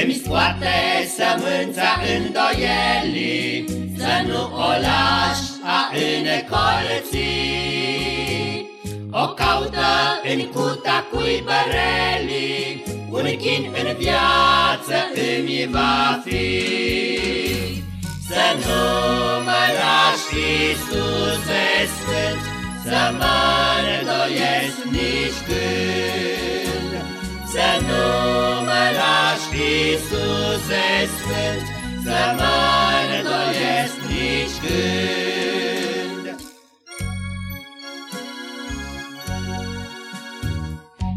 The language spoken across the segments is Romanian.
Îmi scoate sămânța îndoielii, Să nu o lași a încolți. O caută în cuta cuibărelii, Un chin în viață îmi va fi. Să nu mă lași, Iisuse Sfânt, Să mă îndoiesc nici când. Iisuse Sfânt, Să mă îndoiesc nici când.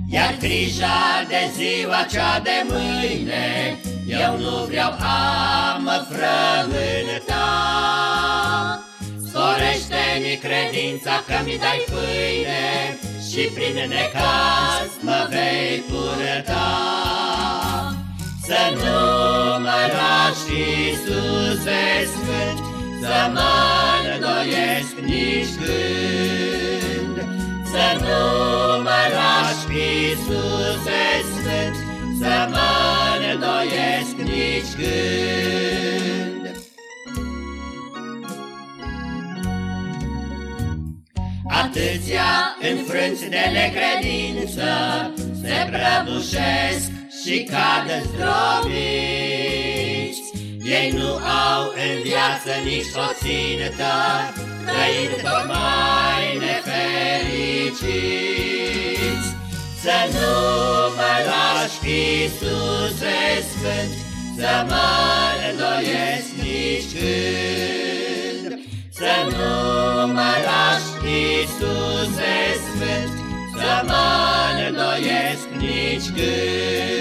Iar grija de ziua cea de mâine, Eu nu vreau a mă frământa. Sporește-mi credința că mi dai pâine Și prin necaz mă vei purta. Să nu mă lași, Iisuse Sfânt, Să mă îndoiesc nici când. Să nu mă lași, Iisuse Sfânt, Să mă îndoiesc nici când. Atâția înfrânți de necredință Se prăbușesc și cad zdrobiți. Ei nu au în viață nici o țintă, Trăind tot mai nefericiți. Să nu mă lași, Iisuse Sfânt, Să mă îndoiesc nici când. Să nu mă lași, Iisuse Sfânt, Să mă îndoiesc nici când.